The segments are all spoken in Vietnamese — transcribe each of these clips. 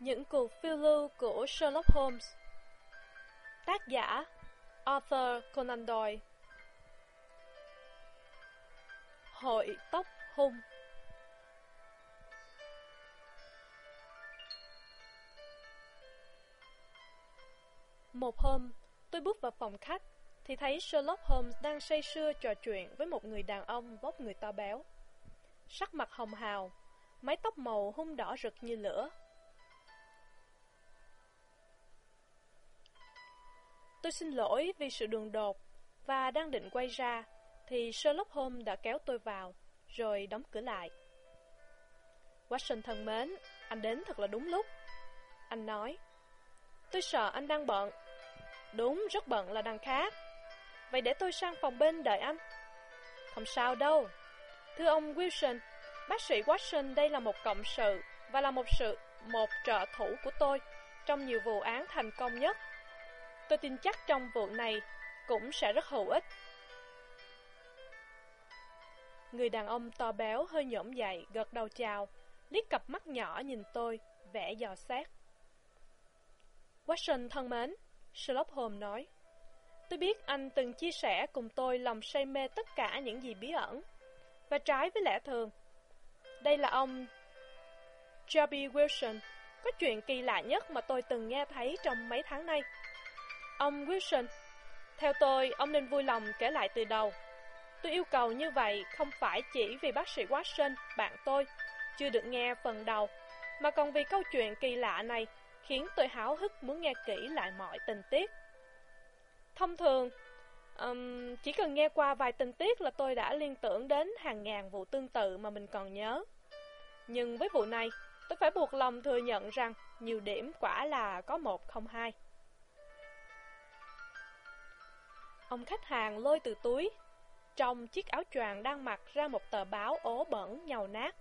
Những cuộc phiêu lưu của Sherlock Holmes Tác giả Arthur Conan Doyle Hội tóc hung Một hôm, tôi bước vào phòng khách thì thấy Sherlock Holmes đang say sưa trò chuyện với một người đàn ông vóc người to béo. Sắc mặt hồng hào, mái tóc màu hung đỏ rực như lửa. Tôi xin lỗi vì sự đường đột và đang định quay ra thì Sherlock Holmes đã kéo tôi vào rồi đóng cửa lại. Watson thân mến, anh đến thật là đúng lúc. Anh nói, tôi sợ anh đang bận. Đúng, rất bận là đằng khác. Vậy để tôi sang phòng bên đợi anh. Không sao đâu. Thưa ông Wilson, bác sĩ Watson đây là một cộng sự và là một sự một trợ thủ của tôi trong nhiều vụ án thành công nhất. Tôi tin chắc trong vụ này cũng sẽ rất hữu ích. Người đàn ông to béo hơi nhổm dậy, gật đầu chào, liếc cặp mắt nhỏ nhìn tôi, vẻ dò xét. Watson thân mến, Sherlock Holmes nói. Tôi biết anh từng chia sẻ cùng tôi lòng say mê tất cả những gì bí ẩn. Và trái với lẽ thường, đây là ông Joby Wilson, có chuyện kỳ lạ nhất mà tôi từng nghe thấy trong mấy tháng nay. Ông Wilson, theo tôi, ông nên vui lòng kể lại từ đầu. Tôi yêu cầu như vậy không phải chỉ vì bác sĩ Watson, bạn tôi, chưa được nghe phần đầu, mà còn vì câu chuyện kỳ lạ này khiến tôi háo hức muốn nghe kỹ lại mọi tình tiết. Thông thường, um, chỉ cần nghe qua vài tình tiết là tôi đã liên tưởng đến hàng ngàn vụ tương tự mà mình còn nhớ. Nhưng với vụ này, tôi phải buộc lòng thừa nhận rằng nhiều điểm quả là có một không hai. Ông khách hàng lôi từ túi, trong chiếc áo choàng đang mặc ra một tờ báo ố bẩn nhàu nát.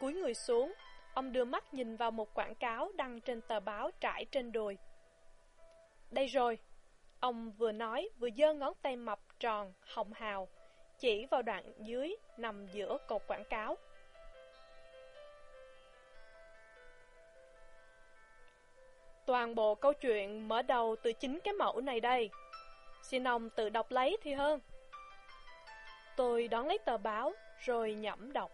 Cúi người xuống, ông đưa mắt nhìn vào một quảng cáo đăng trên tờ báo trải trên đùi. Đây rồi, Ông vừa nói vừa giơ ngón tay mập tròn, hồng hào, chỉ vào đoạn dưới nằm giữa cột quảng cáo. Toàn bộ câu chuyện mở đầu từ chính cái mẫu này đây. Xin ông tự đọc lấy thì hơn. Tôi đón lấy tờ báo, rồi nhẩm đọc.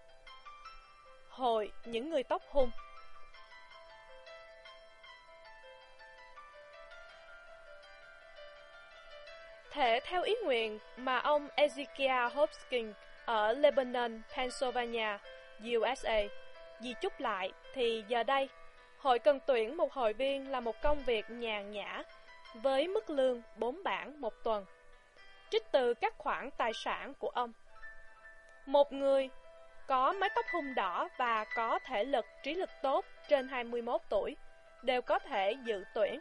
Hội những người tóc hung thể theo ý nguyện mà ông Ezekiel Hopkins ở Lebanon, Pennsylvania, USA, di chúc lại thì giờ đây, hội cần tuyển một hội viên là một công việc nhàn nhã với mức lương 4 bảng một tuần, trích từ các khoản tài sản của ông. Một người có mái tóc hung đỏ và có thể lực trí lực tốt trên 21 tuổi đều có thể dự tuyển.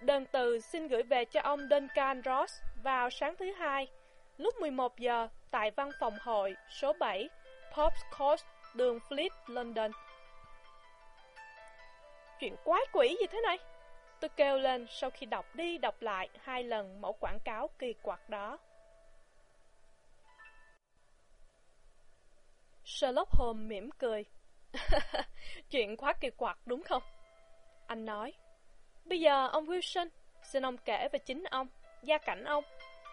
Đơn từ xin gửi về cho ông Duncan Ross vào sáng thứ hai, lúc 11 giờ tại văn phòng hội số 7, Pops Court, đường Fleet, London. Chuyện quái quỷ gì thế này? Tôi kêu lên sau khi đọc đi đọc lại hai lần mẫu quảng cáo kỳ quặc đó. Sherlock Holmes mỉm cười. Chuyện quá kỳ quặc đúng không? Anh nói. Bây giờ ông Wilson, xin ông kể về chính ông, gia cảnh ông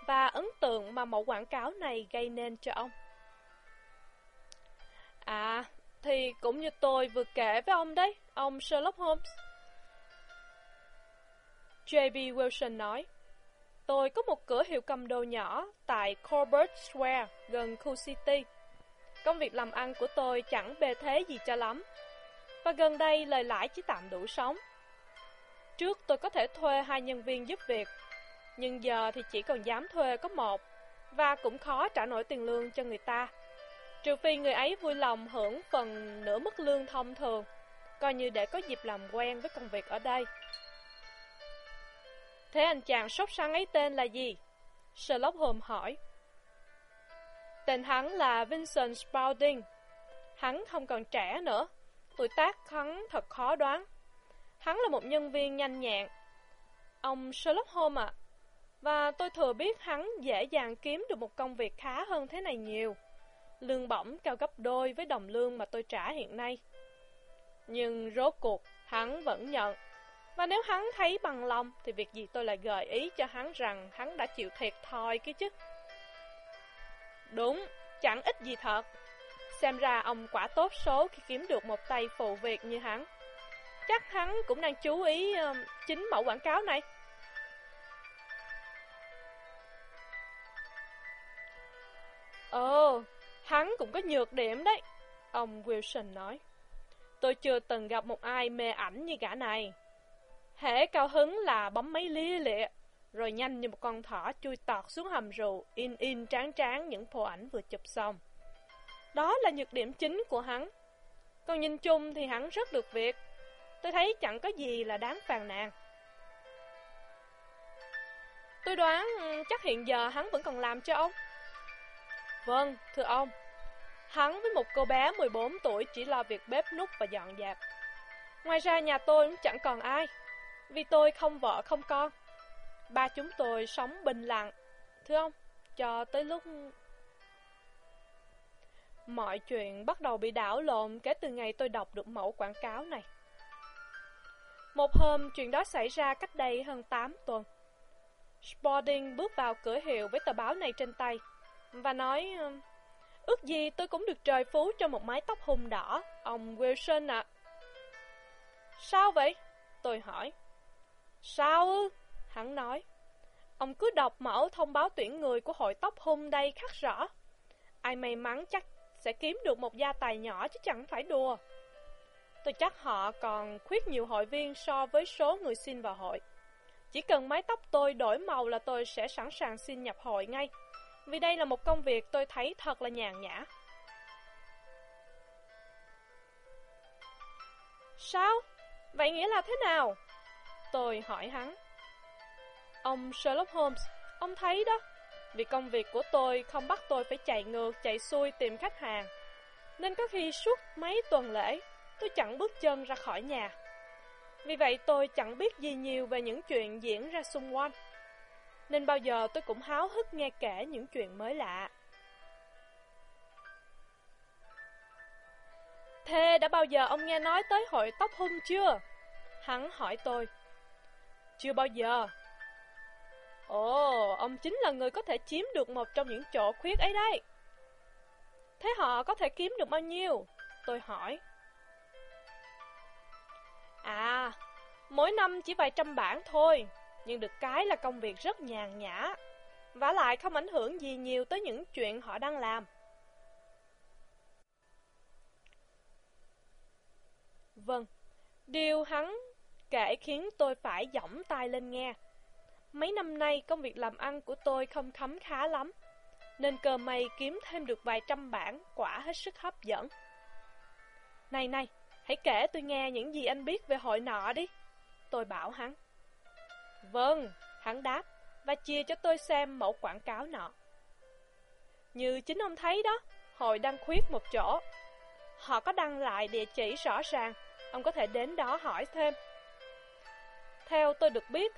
và ấn tượng mà mẫu quảng cáo này gây nên cho ông. À, thì cũng như tôi vừa kể với ông đấy, ông Sherlock Holmes. J.B. Wilson nói, Tôi có một cửa hiệu cầm đồ nhỏ tại Corbett Square, gần khu City. Công việc làm ăn của tôi chẳng bề thế gì cho lắm. Và gần đây lời lãi chỉ tạm đủ sống. Trước tôi có thể thuê hai nhân viên giúp việc, nhưng giờ thì chỉ còn dám thuê có một, và cũng khó trả nổi tiền lương cho người ta. Trừ phi người ấy vui lòng hưởng phần nửa mức lương thông thường, coi như để có dịp làm quen với công việc ở đây. Thế anh chàng sốt sắng ấy tên là gì? Sherlock Holmes hỏi. Tên hắn là Vincent Spaulding. Hắn không còn trẻ nữa, tuổi tác hắn thật khó đoán. Hắn là một nhân viên nhanh nhẹn. Ông Sherlock Holmes ạ. Và tôi thừa biết hắn dễ dàng kiếm được một công việc khá hơn thế này nhiều. Lương bổng cao gấp đôi với đồng lương mà tôi trả hiện nay. Nhưng rốt cuộc, hắn vẫn nhận. Và nếu hắn thấy bằng lòng, thì việc gì tôi lại gợi ý cho hắn rằng hắn đã chịu thiệt thòi kia chứ. Đúng, chẳng ít gì thật. Xem ra ông quả tốt số khi kiếm được một tay phụ việc như hắn. Chắc hắn cũng đang chú ý uh, chính mẫu quảng cáo này. Ồ, hắn cũng có nhược điểm đấy, ông Wilson nói. Tôi chưa từng gặp một ai mê ảnh như gã này. Hễ cao hứng là bấm máy lia lịa, rồi nhanh như một con thỏ chui tọt xuống hầm rượu, in in tráng tráng những phô ảnh vừa chụp xong. Đó là nhược điểm chính của hắn. Còn nhìn chung thì hắn rất được việc. Tôi thấy chẳng có gì là đáng phàn nàn. Tôi đoán ừ, chắc hiện giờ hắn vẫn còn làm cho ông. Vâng, thưa ông. Hắn với một cô bé 14 tuổi chỉ lo việc bếp nút và dọn dẹp. Ngoài ra nhà tôi cũng chẳng còn ai, vì tôi không vợ không con. Ba chúng tôi sống bình lặng, thưa ông, cho tới lúc... Mọi chuyện bắt đầu bị đảo lộn kể từ ngày tôi đọc được mẫu quảng cáo này. Một hôm, chuyện đó xảy ra cách đây hơn 8 tuần. Sporting bước vào cửa hiệu với tờ báo này trên tay và nói Ước gì tôi cũng được trời phú cho một mái tóc hùng đỏ, ông Wilson ạ. Sao vậy? Tôi hỏi. Sao ư? Hắn nói. Ông cứ đọc mẫu thông báo tuyển người của hội tóc hôm đây khắc rõ. Ai may mắn chắc sẽ kiếm được một gia tài nhỏ chứ chẳng phải đùa. Tôi chắc họ còn khuyết nhiều hội viên so với số người xin vào hội. Chỉ cần mái tóc tôi đổi màu là tôi sẽ sẵn sàng xin nhập hội ngay. Vì đây là một công việc tôi thấy thật là nhàn nhã. Sao? Vậy nghĩa là thế nào? Tôi hỏi hắn. Ông Sherlock Holmes, ông thấy đó, vì công việc của tôi không bắt tôi phải chạy ngược, chạy xuôi tìm khách hàng. Nên có khi suốt mấy tuần lễ, tôi chẳng bước chân ra khỏi nhà. Vì vậy tôi chẳng biết gì nhiều về những chuyện diễn ra xung quanh nên bao giờ tôi cũng háo hức nghe kể những chuyện mới lạ. Thế đã bao giờ ông nghe nói tới hội tóc hung chưa? Hắn hỏi tôi. Chưa bao giờ. Ồ, ông chính là người có thể chiếm được một trong những chỗ khuyết ấy đấy. Thế họ có thể kiếm được bao nhiêu? Tôi hỏi. À, mỗi năm chỉ vài trăm bảng thôi, nhưng được cái là công việc rất nhàn nhã, và lại không ảnh hưởng gì nhiều tới những chuyện họ đang làm. Vâng, điều hắn kể khiến tôi phải giỏng tai lên nghe. Mấy năm nay công việc làm ăn của tôi không khấm khá lắm, nên cờ mày kiếm thêm được vài trăm bản quả hết sức hấp dẫn. Này này, hãy kể tôi nghe những gì anh biết về hội nọ đi. Tôi bảo hắn. Vâng, hắn đáp, và chia cho tôi xem mẫu quảng cáo nọ. Như chính ông thấy đó, hội đang khuyết một chỗ. Họ có đăng lại địa chỉ rõ ràng, ông có thể đến đó hỏi thêm. Theo tôi được biết,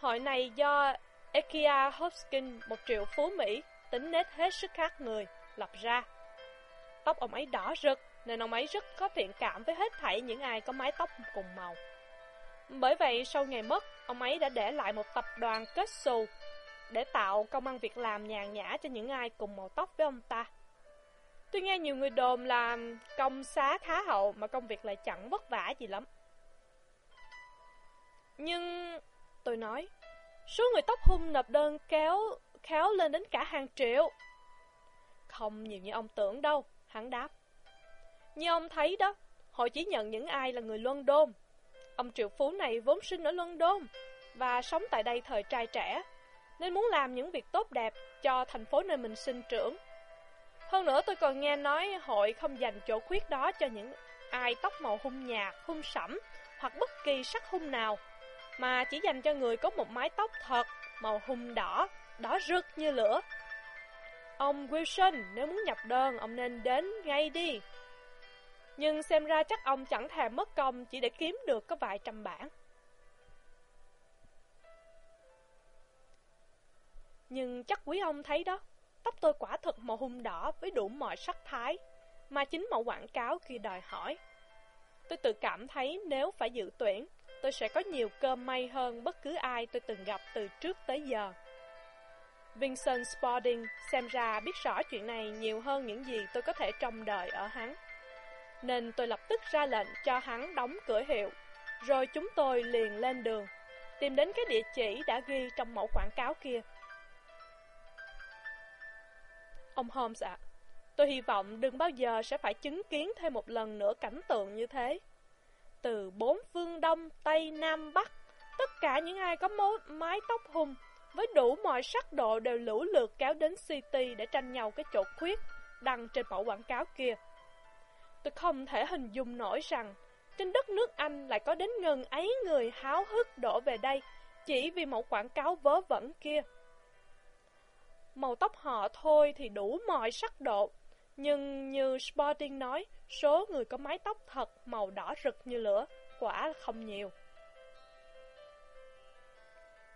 hội này do Ekia Hopkins, một triệu phú Mỹ, tính nết hết sức khác người, lập ra. Tóc ông ấy đỏ rực, nên ông ấy rất có thiện cảm với hết thảy những ai có mái tóc cùng màu. Bởi vậy, sau ngày mất, ông ấy đã để lại một tập đoàn kết xù để tạo công ăn việc làm nhàn nhã cho những ai cùng màu tóc với ông ta. Tôi nghe nhiều người đồn là công xá khá hậu mà công việc lại chẳng vất vả gì lắm. Nhưng, tôi nói, số người tóc hung nộp đơn kéo khéo lên đến cả hàng triệu. Không nhiều như ông tưởng đâu, hắn đáp. Như ông thấy đó, họ chỉ nhận những ai là người luân đôn Ông triệu phú này vốn sinh ở luân đôn và sống tại đây thời trai trẻ, nên muốn làm những việc tốt đẹp cho thành phố nơi mình sinh trưởng. Hơn nữa tôi còn nghe nói hội không dành chỗ khuyết đó cho những ai tóc màu hung nhạt, hung sẫm hoặc bất kỳ sắc hung nào, mà chỉ dành cho người có một mái tóc thật màu hung đỏ, đỏ rực như lửa. Ông Wilson, nếu muốn nhập đơn, ông nên đến ngay đi. Nhưng xem ra chắc ông chẳng thèm mất công chỉ để kiếm được có vài trăm bản. Nhưng chắc quý ông thấy đó, tóc tôi quả thật màu hung đỏ với đủ mọi sắc thái, mà chính mẫu quảng cáo kia đòi hỏi. Tôi tự cảm thấy nếu phải dự tuyển, tôi sẽ có nhiều cơ may hơn bất cứ ai tôi từng gặp từ trước tới giờ. Vincent Spalding xem ra biết rõ chuyện này nhiều hơn những gì tôi có thể trông đợi ở hắn. Nên tôi lập tức ra lệnh cho hắn đóng cửa hiệu, rồi chúng tôi liền lên đường, tìm đến cái địa chỉ đã ghi trong mẫu quảng cáo kia. Ông Holmes ạ, tôi hy vọng đừng bao giờ sẽ phải chứng kiến thêm một lần nữa cảnh tượng như thế. Từ bốn phương Đông, Tây, Nam, Bắc, tất cả những ai có mối, mái tóc hung với đủ mọi sắc độ đều lũ lượt kéo đến City để tranh nhau cái chỗ khuyết đăng trên mẫu quảng cáo kia. Tôi không thể hình dung nổi rằng trên đất nước Anh lại có đến ngần ấy người háo hức đổ về đây chỉ vì mẫu quảng cáo vớ vẩn kia. Màu tóc họ thôi thì đủ mọi sắc độ, nhưng như Sporting nói, số người có mái tóc thật màu đỏ rực như lửa, quả không nhiều.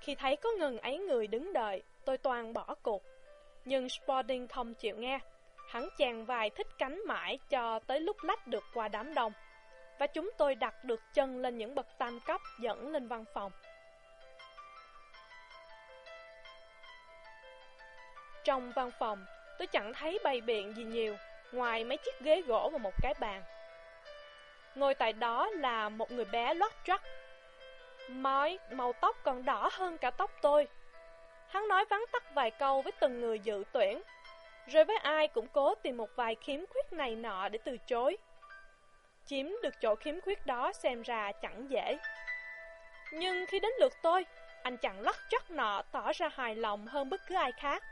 Khi thấy có ngần ấy người đứng đợi, tôi toàn bỏ cuộc. Nhưng Sporting không chịu nghe. Hắn chàng vài thích cánh mãi cho tới lúc lách được qua đám đông. Và chúng tôi đặt được chân lên những bậc tam cấp dẫn lên văn phòng. Trong văn phòng, tôi chẳng thấy bày biện gì nhiều, ngoài mấy chiếc ghế gỗ và một cái bàn. Ngồi tại đó là một người bé lót trắc Mói, màu tóc còn đỏ hơn cả tóc tôi. Hắn nói vắn tắt vài câu với từng người dự tuyển, rồi với ai cũng cố tìm một vài khiếm khuyết này nọ để từ chối. Chiếm được chỗ khiếm khuyết đó xem ra chẳng dễ. Nhưng khi đến lượt tôi, anh chàng lắc chắc nọ tỏ ra hài lòng hơn bất cứ ai khác.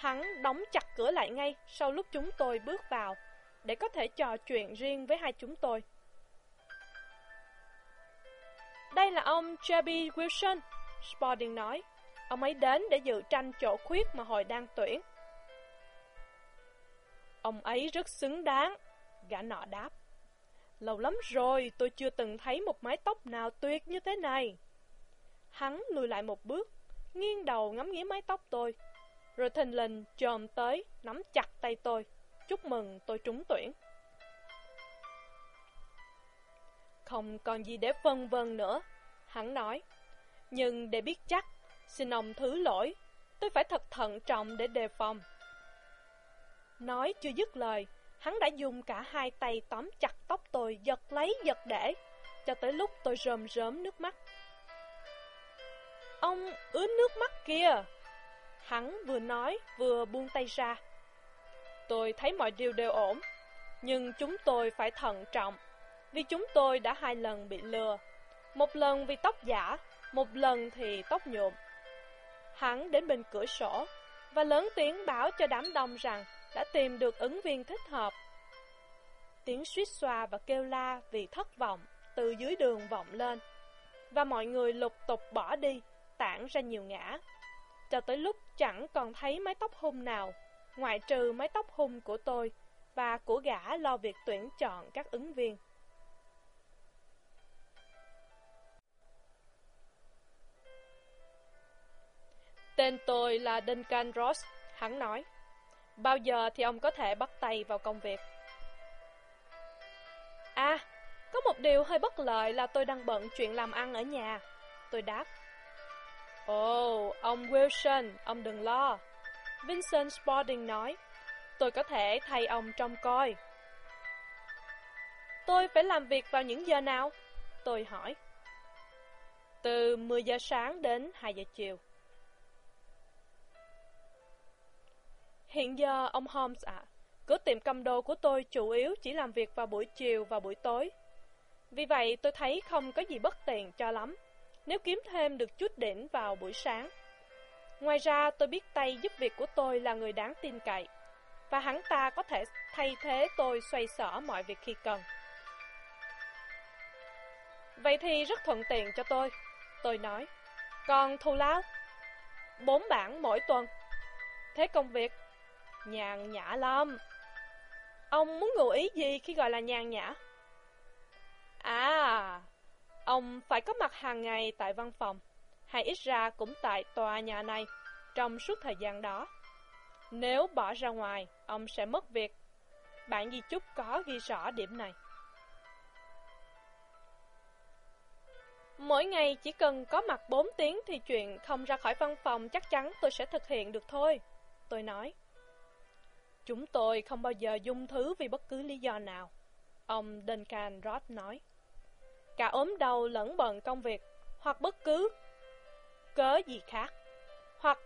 Hắn đóng chặt cửa lại ngay sau lúc chúng tôi bước vào, để có thể trò chuyện riêng với hai chúng tôi. Đây là ông Chubby Wilson, Spalding nói. Ông ấy đến để dự tranh chỗ khuyết mà hồi đang tuyển. Ông ấy rất xứng đáng, gã nọ đáp. Lâu lắm rồi tôi chưa từng thấy một mái tóc nào tuyệt như thế này. Hắn lùi lại một bước, nghiêng đầu ngắm nghía mái tóc tôi, rồi thình lình chồm tới, nắm chặt tay tôi. Chúc mừng tôi trúng tuyển. Không còn gì để phân vân nữa, hắn nói. Nhưng để biết chắc, xin ông thứ lỗi, tôi phải thật thận trọng để đề phòng. Nói chưa dứt lời, hắn đã dùng cả hai tay tóm chặt tóc tôi, giật lấy giật để, cho tới lúc tôi rơm rớm nước mắt. Ông ướt nước mắt kìa! Hắn vừa nói vừa buông tay ra. Tôi thấy mọi điều đều ổn, nhưng chúng tôi phải thận trọng vì chúng tôi đã hai lần bị lừa. Một lần vì tóc giả, một lần thì tóc nhuộm. Hắn đến bên cửa sổ và lớn tiếng báo cho đám đông rằng đã tìm được ứng viên thích hợp. Tiếng suýt xoa và kêu la vì thất vọng từ dưới đường vọng lên và mọi người lục tục bỏ đi, tản ra nhiều ngã. Cho tới lúc chẳng còn thấy mái tóc hôn nào, ngoại trừ mái tóc hung của tôi và của gã lo việc tuyển chọn các ứng viên. Tên tôi là Duncan Ross, hắn nói. Bao giờ thì ông có thể bắt tay vào công việc? À, có một điều hơi bất lợi là tôi đang bận chuyện làm ăn ở nhà. Tôi đáp. Ồ, oh, ông Wilson, ông đừng lo. Vincent Spalding nói. Tôi có thể thay ông trông coi. Tôi phải làm việc vào những giờ nào? Tôi hỏi. Từ 10 giờ sáng đến 2 giờ chiều. Hiện giờ, ông Holmes ạ, cửa tiệm cầm đồ của tôi chủ yếu chỉ làm việc vào buổi chiều và buổi tối. Vì vậy, tôi thấy không có gì bất tiện cho lắm, nếu kiếm thêm được chút đỉnh vào buổi sáng. Ngoài ra, tôi biết tay giúp việc của tôi là người đáng tin cậy, và hắn ta có thể thay thế tôi xoay sở mọi việc khi cần. Vậy thì rất thuận tiện cho tôi, tôi nói. Còn thù lao? Bốn bảng mỗi tuần. Thế công việc Nhàn nhã lắm. Ông muốn ngụ ý gì khi gọi là nhàn nhã? À, ông phải có mặt hàng ngày tại văn phòng, hay ít ra cũng tại tòa nhà này, trong suốt thời gian đó. Nếu bỏ ra ngoài, ông sẽ mất việc. Bạn Di Chúc có ghi rõ điểm này. Mỗi ngày chỉ cần có mặt 4 tiếng thì chuyện không ra khỏi văn phòng chắc chắn tôi sẽ thực hiện được thôi. Tôi nói. Chúng tôi không bao giờ dung thứ vì bất cứ lý do nào. Ông Duncan Roth nói. Cả ốm đau lẫn bận công việc, hoặc bất cứ cớ gì khác. Hoặc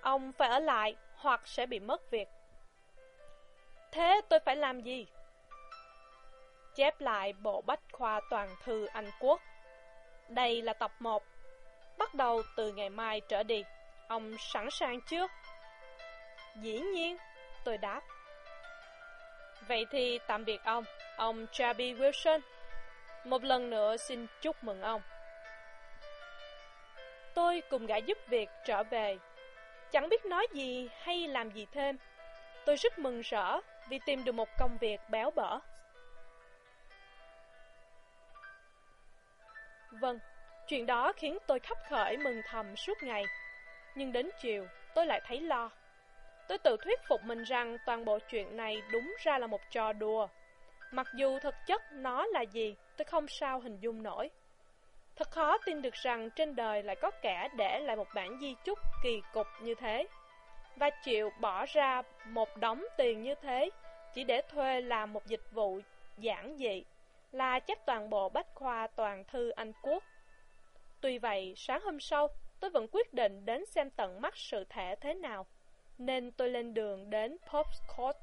ông phải ở lại, hoặc sẽ bị mất việc. Thế tôi phải làm gì? Chép lại bộ bách khoa toàn thư Anh Quốc. Đây là tập 1. Bắt đầu từ ngày mai trở đi. Ông sẵn sàng chưa? Dĩ nhiên, tôi đáp. Vậy thì tạm biệt ông, ông Chubby Wilson. Một lần nữa xin chúc mừng ông. Tôi cùng gã giúp việc trở về. Chẳng biết nói gì hay làm gì thêm. Tôi rất mừng rỡ vì tìm được một công việc béo bở. Vâng, chuyện đó khiến tôi khắp khởi mừng thầm suốt ngày. Nhưng đến chiều, tôi lại thấy lo. Tôi tự thuyết phục mình rằng toàn bộ chuyện này đúng ra là một trò đùa. Mặc dù thực chất nó là gì, tôi không sao hình dung nổi. Thật khó tin được rằng trên đời lại có kẻ để lại một bản di chúc kỳ cục như thế. Và chịu bỏ ra một đống tiền như thế chỉ để thuê làm một dịch vụ giản dị là chép toàn bộ bách khoa toàn thư Anh Quốc. Tuy vậy, sáng hôm sau, tôi vẫn quyết định đến xem tận mắt sự thể thế nào, nên tôi lên đường đến Pope's Court.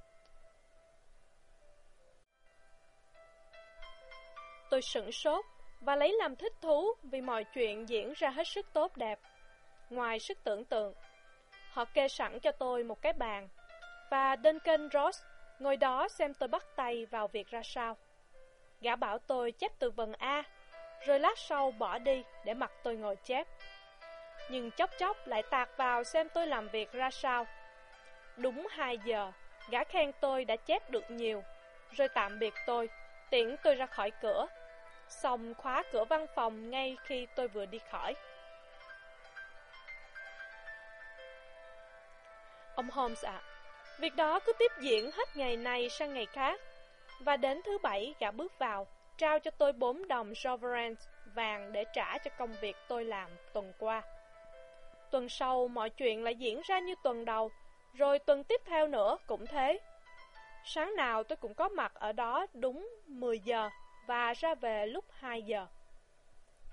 Tôi sửng sốt và lấy làm thích thú vì mọi chuyện diễn ra hết sức tốt đẹp. Ngoài sức tưởng tượng, họ kê sẵn cho tôi một cái bàn, và Duncan Ross ngồi đó xem tôi bắt tay vào việc ra sao. Gã bảo tôi chép từ vần A, rồi lát sau bỏ đi để mặc tôi ngồi chép. Nhưng chốc chốc lại tạt vào xem tôi làm việc ra sao. Đúng 2 giờ, gã khen tôi đã chép được nhiều, rồi tạm biệt tôi, tiễn tôi ra khỏi cửa. Xong khóa cửa văn phòng ngay khi tôi vừa đi khỏi. Ông Holmes ạ, việc đó cứ tiếp diễn hết ngày này sang ngày khác. Và đến thứ bảy gã bước vào, trao cho tôi 4 đồng sovereign vàng để trả cho công việc tôi làm tuần qua. Tuần sau mọi chuyện lại diễn ra như tuần đầu, rồi tuần tiếp theo nữa cũng thế. Sáng nào tôi cũng có mặt ở đó đúng 10 giờ và ra về lúc 2 giờ.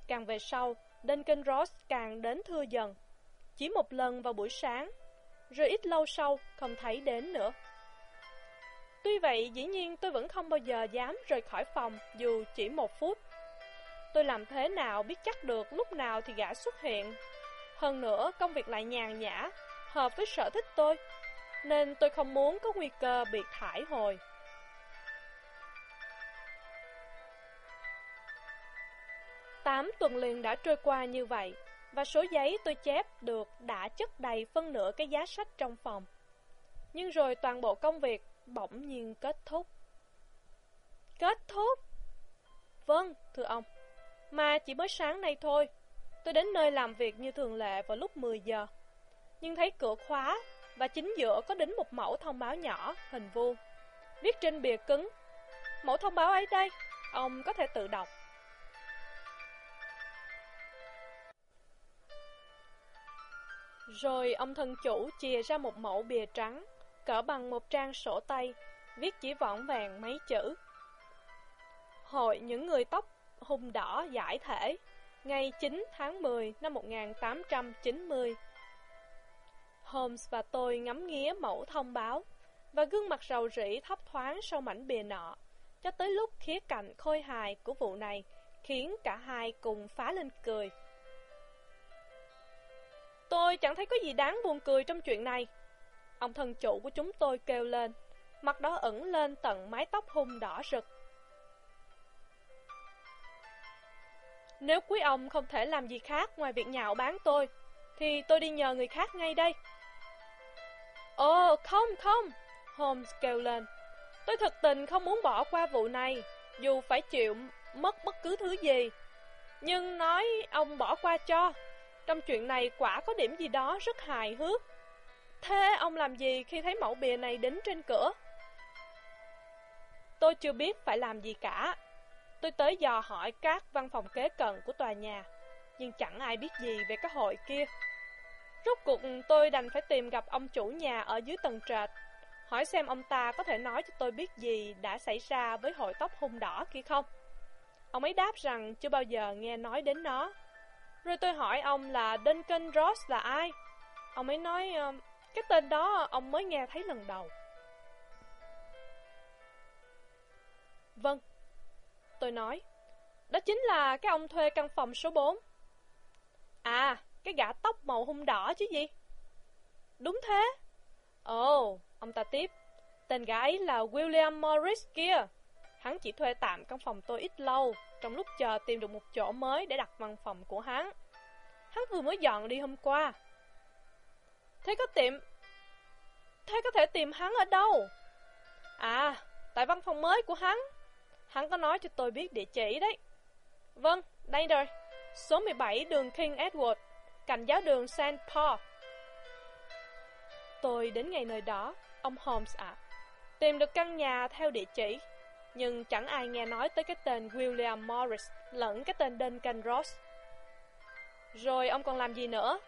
Càng về sau, Duncan Ross càng đến thưa dần. Chỉ một lần vào buổi sáng, rồi ít lâu sau không thấy đến nữa. Tuy vậy, dĩ nhiên tôi vẫn không bao giờ dám rời khỏi phòng dù chỉ một phút. Tôi làm thế nào biết chắc được lúc nào thì gã xuất hiện. Hơn nữa, công việc lại nhàn nhã, hợp với sở thích tôi, nên tôi không muốn có nguy cơ bị thải hồi. Tám tuần liền đã trôi qua như vậy, và số giấy tôi chép được đã chất đầy phân nửa cái giá sách trong phòng. Nhưng rồi toàn bộ công việc bỗng nhiên kết thúc. Kết thúc? Vâng, thưa ông. Mà chỉ mới sáng nay thôi. Tôi đến nơi làm việc như thường lệ vào lúc 10 giờ. Nhưng thấy cửa khóa và chính giữa có đính một mẫu thông báo nhỏ, hình vuông. Viết trên bìa cứng. Mẫu thông báo ấy đây, ông có thể tự đọc. Rồi ông thân chủ chìa ra một mẫu bìa trắng cỡ bằng một trang sổ tay, viết chỉ võng vàng mấy chữ. Hội những người tóc hung đỏ giải thể, ngày 9 tháng 10 năm 1890. Holmes và tôi ngắm nghía mẫu thông báo, và gương mặt rầu rĩ thấp thoáng sau mảnh bìa nọ, cho tới lúc khía cạnh khôi hài của vụ này khiến cả hai cùng phá lên cười. Tôi chẳng thấy có gì đáng buồn cười trong chuyện này, Ông thân chủ của chúng tôi kêu lên Mặt đó ẩn lên tận mái tóc hung đỏ rực. Nếu quý ông không thể làm gì khác ngoài việc nhạo bán tôi Thì tôi đi nhờ người khác ngay đây. Ồ không không Holmes kêu lên. Tôi thật tình không muốn bỏ qua vụ này Dù phải chịu mất bất cứ thứ gì. Nhưng nói ông bỏ qua cho. Trong chuyện này quả có điểm gì đó rất hài hước Thế ông làm gì khi thấy mẫu bìa này đính trên cửa? Tôi chưa biết phải làm gì cả. Tôi tới dò hỏi các văn phòng kế cận của tòa nhà, nhưng chẳng ai biết gì về cái hội kia. Rốt cuộc tôi đành phải tìm gặp ông chủ nhà ở dưới tầng trệt, hỏi xem ông ta có thể nói cho tôi biết gì đã xảy ra với hội tóc hung đỏ kia không. Ông ấy đáp rằng chưa bao giờ nghe nói đến nó. Rồi tôi hỏi ông là Duncan Ross là ai? Ông ấy nói ờ, cái tên đó ông mới nghe thấy lần đầu. Vâng, tôi nói. Đó chính là cái ông thuê căn phòng số 4. À, cái gã tóc màu hung đỏ chứ gì? Đúng thế. Ồ, oh, ông ta tiếp. Tên gã ấy là William Morris kia. Hắn chỉ thuê tạm căn phòng tôi ít lâu, trong lúc chờ tìm được một chỗ mới để đặt văn phòng của hắn. Hắn vừa mới dọn đi hôm qua. Thế có tiệm... Thế có thể tìm hắn ở đâu? À, tại văn phòng mới của hắn. Hắn có nói cho tôi biết địa chỉ đấy. Vâng, đây rồi. Số 17 đường King Edward, cạnh giáo đường St. Paul. Tôi đến ngày nơi đó, ông Holmes ạ. À, tìm được căn nhà theo địa chỉ, nhưng chẳng ai nghe nói tới cái tên William Morris lẫn cái tên Duncan Ross. Rồi ông còn làm gì nữa?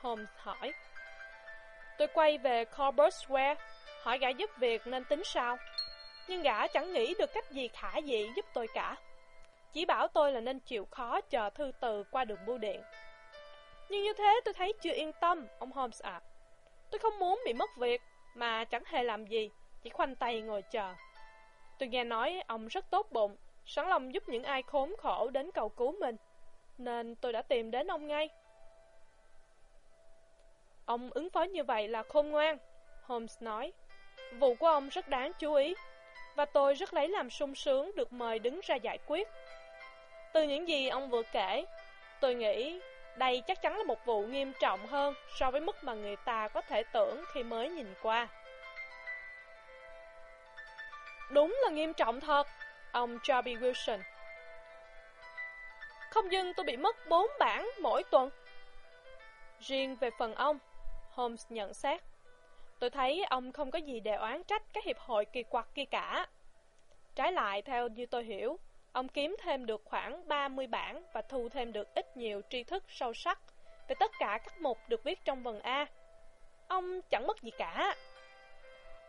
Holmes hỏi. Tôi quay về Corbett Square, hỏi gã giúp việc nên tính sao. Nhưng gã chẳng nghĩ được cách gì khả dĩ giúp tôi cả. Chỉ bảo tôi là nên chịu khó chờ thư từ qua đường bưu điện. Nhưng như thế tôi thấy chưa yên tâm, ông Holmes ạ. À. Tôi không muốn bị mất việc, mà chẳng hề làm gì, chỉ khoanh tay ngồi chờ. Tôi nghe nói ông rất tốt bụng, sẵn lòng giúp những ai khốn khổ đến cầu cứu mình, nên tôi đã tìm đến ông ngay. Ông ứng phó như vậy là khôn ngoan, Holmes nói. Vụ của ông rất đáng chú ý, và tôi rất lấy làm sung sướng được mời đứng ra giải quyết. Từ những gì ông vừa kể, tôi nghĩ đây chắc chắn là một vụ nghiêm trọng hơn so với mức mà người ta có thể tưởng khi mới nhìn qua. Đúng là nghiêm trọng thật, ông Joby Wilson. Không dưng tôi bị mất 4 bản mỗi tuần. Riêng về phần ông, Holmes nhận xét. Tôi thấy ông không có gì để oán trách các hiệp hội kỳ quặc kia cả. Trái lại, theo như tôi hiểu, ông kiếm thêm được khoảng 30 bản và thu thêm được ít nhiều tri thức sâu sắc về tất cả các mục được viết trong vần A. Ông chẳng mất gì cả.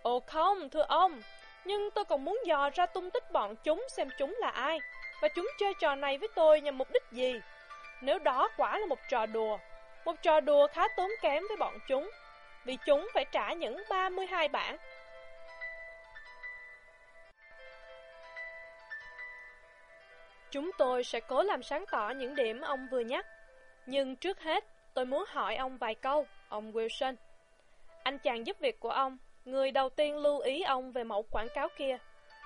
Ồ không, thưa ông, nhưng tôi còn muốn dò ra tung tích bọn chúng xem chúng là ai, và chúng chơi trò này với tôi nhằm mục đích gì. Nếu đó quả là một trò đùa, một trò đùa khá tốn kém với bọn chúng, vì chúng phải trả những 32 bảng Chúng tôi sẽ cố làm sáng tỏ những điểm ông vừa nhắc. Nhưng trước hết, tôi muốn hỏi ông vài câu, ông Wilson. Anh chàng giúp việc của ông, người đầu tiên lưu ý ông về mẫu quảng cáo kia,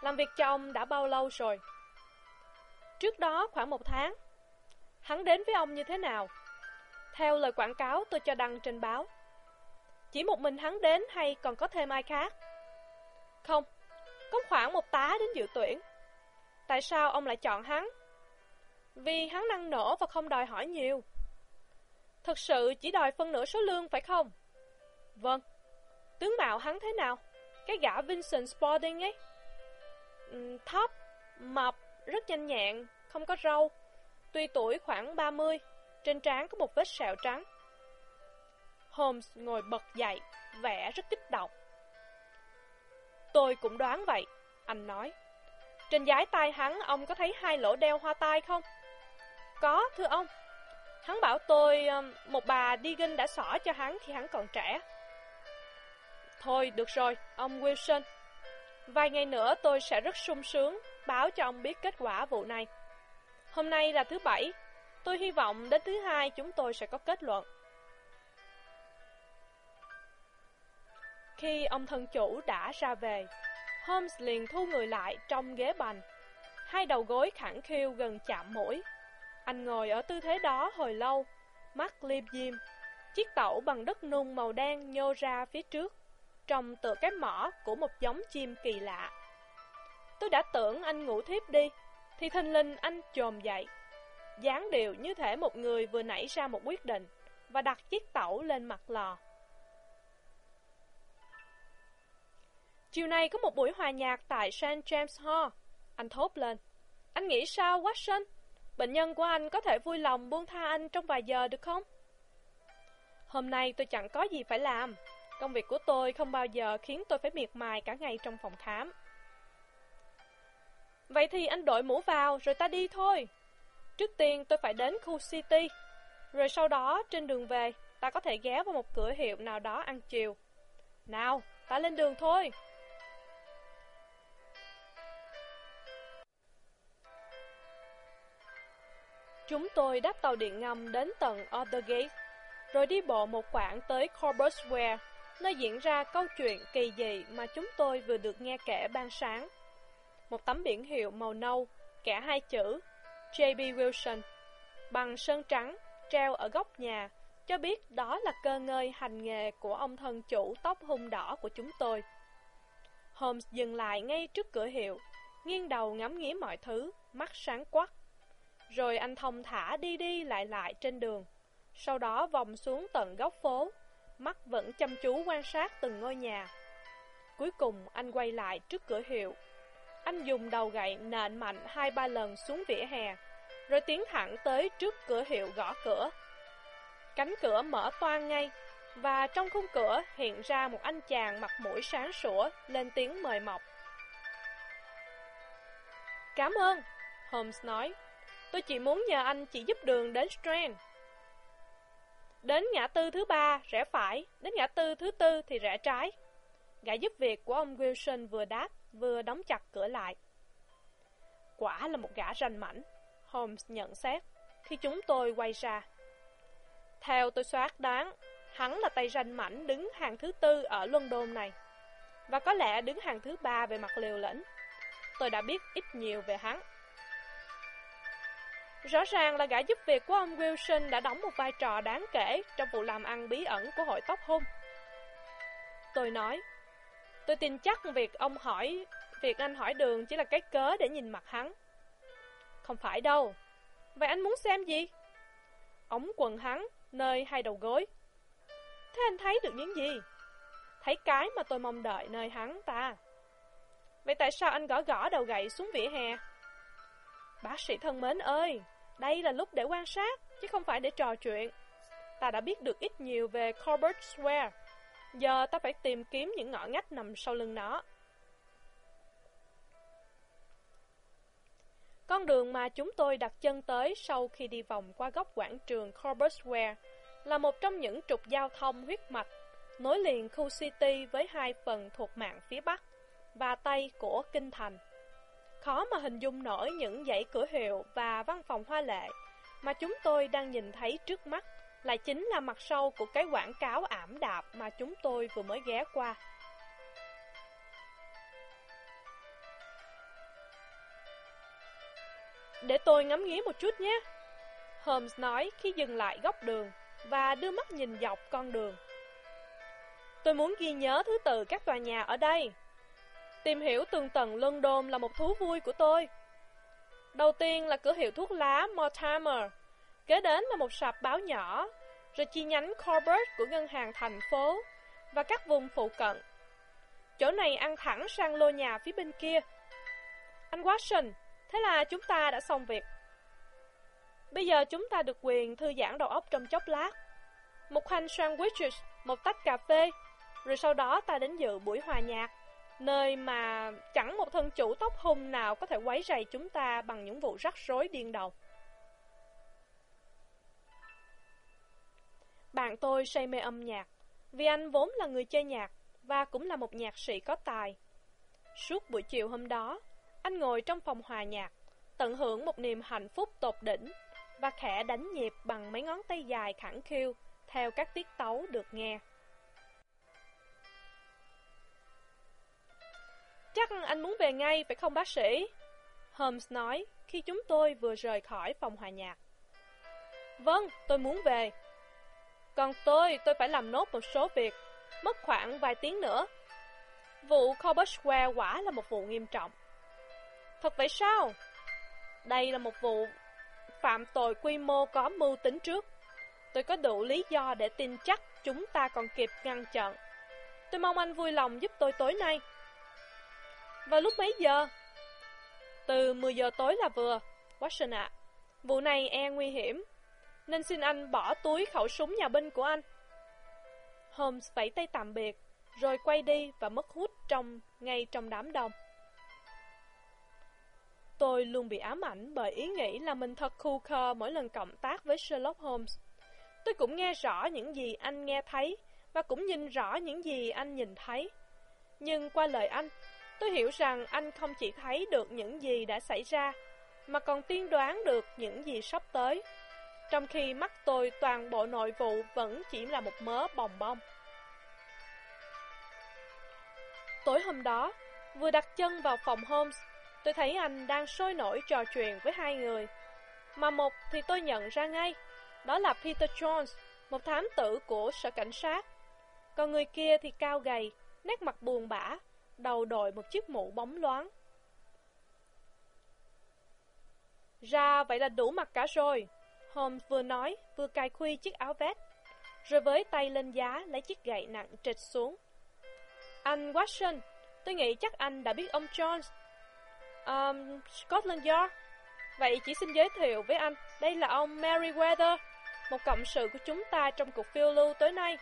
làm việc cho ông đã bao lâu rồi? Trước đó khoảng một tháng. Hắn đến với ông như thế nào? Theo lời quảng cáo tôi cho đăng trên báo. Chỉ một mình hắn đến hay còn có thêm ai khác? Không, có khoảng một tá đến dự tuyển. Tại sao ông lại chọn hắn? Vì hắn năng nổ và không đòi hỏi nhiều. Thực sự chỉ đòi phân nửa số lương phải không? Vâng. Tướng mạo hắn thế nào? Cái gã Vincent Spalding ấy. Ừ, thấp, mập, rất nhanh nhẹn, không có râu. Tuy tuổi khoảng 30, trên trán có một vết sẹo trắng. Holmes ngồi bật dậy, vẻ rất kích động. Tôi cũng đoán vậy, anh nói. Trên giái tay hắn, ông có thấy hai lỗ đeo hoa tai không? Có, thưa ông. Hắn bảo tôi, ờ, một bà Deegan đã xỏ cho hắn khi hắn còn trẻ. Thôi, được rồi, ông Wilson. Vài ngày nữa tôi sẽ rất sung sướng báo cho ông biết kết quả vụ này. Hôm nay là thứ bảy, tôi hy vọng đến thứ hai chúng tôi sẽ có kết luận. Khi ông thân chủ đã ra về, Holmes liền thu người lại trong ghế bành. Hai đầu gối khẳng khiu gần chạm mũi. Anh ngồi ở tư thế đó hồi lâu, mắt liêm diêm. Chiếc tẩu bằng đất nung màu đen nhô ra phía trước, trông tựa cái mỏ của một giống chim kỳ lạ. Tôi đã tưởng anh ngủ thiếp đi, thì thình linh anh chồm dậy. dáng điệu như thể một người vừa nảy ra một quyết định, và đặt chiếc tẩu lên mặt lò. Chiều nay có một buổi hòa nhạc tại St. James Hall. Anh thốt lên. Anh nghĩ sao, Watson? Bệnh nhân của anh có thể vui lòng buông tha anh trong vài giờ được không? Hôm nay tôi chẳng có gì phải làm. Công việc của tôi không bao giờ khiến tôi phải miệt mài cả ngày trong phòng khám. Vậy thì anh đội mũ vào rồi ta đi thôi. Trước tiên tôi phải đến khu City, rồi sau đó trên đường về ta có thể ghé vào một cửa hiệu nào đó ăn chiều. Nào, ta lên đường thôi. Chúng tôi đáp tàu điện ngầm đến tận Othergate, rồi đi bộ một quãng tới Corbett Square, nơi diễn ra câu chuyện kỳ dị mà chúng tôi vừa được nghe kể ban sáng. Một tấm biển hiệu màu nâu, kẻ hai chữ J.B. Wilson, bằng sơn trắng, treo ở góc nhà, cho biết đó là cơ ngơi hành nghề của ông thân chủ tóc hung đỏ của chúng tôi. Holmes dừng lại ngay trước cửa hiệu, nghiêng đầu ngắm nghía mọi thứ, mắt sáng quắc. Rồi anh thông thả đi đi lại lại trên đường, sau đó vòng xuống tận góc phố, mắt vẫn chăm chú quan sát từng ngôi nhà. Cuối cùng anh quay lại trước cửa hiệu. Anh dùng đầu gậy nện mạnh hai ba lần xuống vỉa hè, rồi tiến thẳng tới trước cửa hiệu gõ cửa. Cánh cửa mở toang ngay, và trong khung cửa hiện ra một anh chàng mặt mũi sáng sủa lên tiếng mời mọc. Cảm ơn, Holmes nói. Tôi chỉ muốn nhờ anh chỉ giúp đường đến Strand. Đến ngã tư thứ ba, rẽ phải, đến ngã tư thứ tư thì rẽ trái. Gã giúp việc của ông Wilson vừa đáp, vừa đóng chặt cửa lại. Quả là một gã ranh mảnh, Holmes nhận xét, khi chúng tôi quay ra. Theo tôi soát đoán, hắn là tay ranh mảnh đứng hàng thứ tư ở London này, và có lẽ đứng hàng thứ ba về mặt liều lĩnh. Tôi đã biết ít nhiều về hắn. Rõ ràng là gã giúp việc của ông Wilson đã đóng một vai trò đáng kể trong vụ làm ăn bí ẩn của hội tóc hung. Tôi nói, tôi tin chắc việc ông hỏi, việc anh hỏi đường chỉ là cái cớ để nhìn mặt hắn. Không phải đâu. Vậy anh muốn xem gì? Ống quần hắn, nơi hai đầu gối. Thế anh thấy được những gì? Thấy cái mà tôi mong đợi nơi hắn ta. Vậy tại sao anh gõ gõ đầu gậy xuống vỉa hè? Bác sĩ thân mến ơi, đây là lúc để quan sát, chứ không phải để trò chuyện. Ta đã biết được ít nhiều về Corbett Square. Giờ ta phải tìm kiếm những ngõ ngách nằm sau lưng nó. Con đường mà chúng tôi đặt chân tới sau khi đi vòng qua góc quảng trường Corbett Square là một trong những trục giao thông huyết mạch nối liền khu City với hai phần thuộc mạng phía Bắc và Tây của Kinh Thành. Khó mà hình dung nổi những dãy cửa hiệu và văn phòng hoa lệ mà chúng tôi đang nhìn thấy trước mắt là chính là mặt sau của cái quảng cáo ảm đạm mà chúng tôi vừa mới ghé qua. Để tôi ngắm nghía một chút nhé. Holmes nói khi dừng lại góc đường và đưa mắt nhìn dọc con đường. Tôi muốn ghi nhớ thứ tự các tòa nhà ở đây. Tìm hiểu tường tầng London là một thú vui của tôi. Đầu tiên là cửa hiệu thuốc lá Mortimer, kế đến là một sạp báo nhỏ, rồi chi nhánh Corbett của ngân hàng thành phố và các vùng phụ cận. Chỗ này ăn thẳng sang lô nhà phía bên kia. Anh Watson, thế là chúng ta đã xong việc. Bây giờ chúng ta được quyền thư giãn đầu óc trong chốc lát. Một hành sandwiches, một tách cà phê, rồi sau đó ta đến dự buổi hòa nhạc nơi mà chẳng một thân chủ tóc hung nào có thể quấy rầy chúng ta bằng những vụ rắc rối điên đầu. Bạn tôi say mê âm nhạc, vì anh vốn là người chơi nhạc và cũng là một nhạc sĩ có tài. Suốt buổi chiều hôm đó, anh ngồi trong phòng hòa nhạc, tận hưởng một niềm hạnh phúc tột đỉnh và khẽ đánh nhịp bằng mấy ngón tay dài khẳng khiu theo các tiết tấu được nghe. Chắc anh muốn về ngay, phải không bác sĩ? Holmes nói khi chúng tôi vừa rời khỏi phòng hòa nhạc. Vâng, tôi muốn về. Còn tôi, tôi phải làm nốt một số việc, mất khoảng vài tiếng nữa. Vụ Corbett Square quả là một vụ nghiêm trọng. Thật vậy sao? Đây là một vụ phạm tội quy mô có mưu tính trước. Tôi có đủ lý do để tin chắc chúng ta còn kịp ngăn chặn. Tôi mong anh vui lòng giúp tôi tối nay. Vào lúc mấy giờ? Từ 10 giờ tối là vừa, Watson ạ. Vụ này e nguy hiểm, nên xin anh bỏ túi khẩu súng nhà binh của anh. Holmes vẫy tay tạm biệt, rồi quay đi và mất hút trong ngay trong đám đông. Tôi luôn bị ám ảnh bởi ý nghĩ là mình thật khu khờ mỗi lần cộng tác với Sherlock Holmes. Tôi cũng nghe rõ những gì anh nghe thấy và cũng nhìn rõ những gì anh nhìn thấy. Nhưng qua lời anh, tôi hiểu rằng anh không chỉ thấy được những gì đã xảy ra, mà còn tiên đoán được những gì sắp tới. Trong khi mắt tôi toàn bộ nội vụ vẫn chỉ là một mớ bồng bông. Tối hôm đó, vừa đặt chân vào phòng Holmes, tôi thấy anh đang sôi nổi trò chuyện với hai người. Mà một thì tôi nhận ra ngay, đó là Peter Jones, một thám tử của sở cảnh sát. Còn người kia thì cao gầy, nét mặt buồn bã, đầu đội một chiếc mũ bóng loáng. Ra vậy là đủ mặt cả rồi. Holmes vừa nói, vừa cài khuy chiếc áo vest, rồi với tay lên giá lấy chiếc gậy nặng trịch xuống. Anh Watson, tôi nghĩ chắc anh đã biết ông Jones. Um, Scotland Yard. Vậy chỉ xin giới thiệu với anh, đây là ông Meriwether, một cộng sự của chúng ta trong cuộc phiêu lưu tối nay.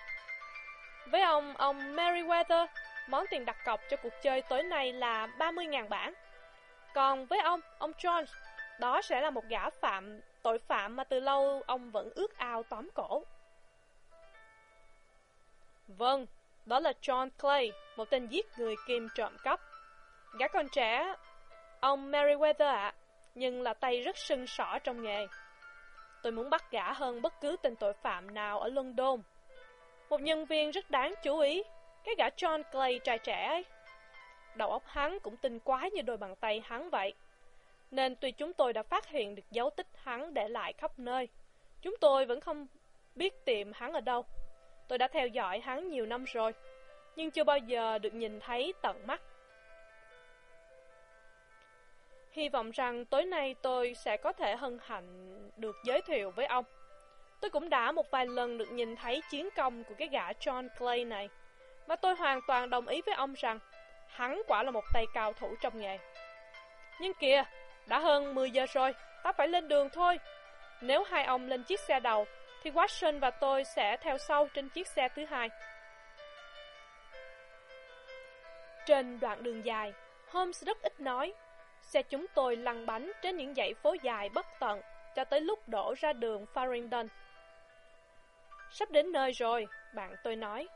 Với ông, ông Meriwether, món tiền đặt cọc cho cuộc chơi tối nay là 30.000 bảng. Còn với ông, ông Jones, đó sẽ là một gã phạm, tội phạm mà từ lâu ông vẫn ước ao tóm cổ. Vâng, đó là John Clay, một tên giết người kim trộm cắp. Gã con trẻ, ông Meriwether ạ, nhưng là tay rất sưng sỏ trong nghề. Tôi muốn bắt gã hơn bất cứ tên tội phạm nào ở London. Một nhân viên rất đáng chú ý, cái gã John Clay trai trẻ ấy. Đầu óc hắn cũng tinh quái như đôi bàn tay hắn vậy. Nên tuy chúng tôi đã phát hiện được dấu tích hắn để lại khắp nơi, chúng tôi vẫn không biết tìm hắn ở đâu. Tôi đã theo dõi hắn nhiều năm rồi, nhưng chưa bao giờ được nhìn thấy tận mắt. Hy vọng rằng tối nay tôi sẽ có thể hân hạnh được giới thiệu với ông. Tôi cũng đã một vài lần được nhìn thấy chiến công của cái gã John Clay này, và tôi hoàn toàn đồng ý với ông rằng hắn quả là một tay cao thủ trong nghề. Nhưng kìa, đã hơn 10 giờ rồi, ta phải lên đường thôi. Nếu hai ông lên chiếc xe đầu, thì Watson và tôi sẽ theo sau trên chiếc xe thứ hai. Trên đoạn đường dài, Holmes rất ít nói. Xe chúng tôi lăn bánh trên những dãy phố dài bất tận cho tới lúc đổ ra đường Farringdon. Sắp đến nơi rồi, bạn tôi nói.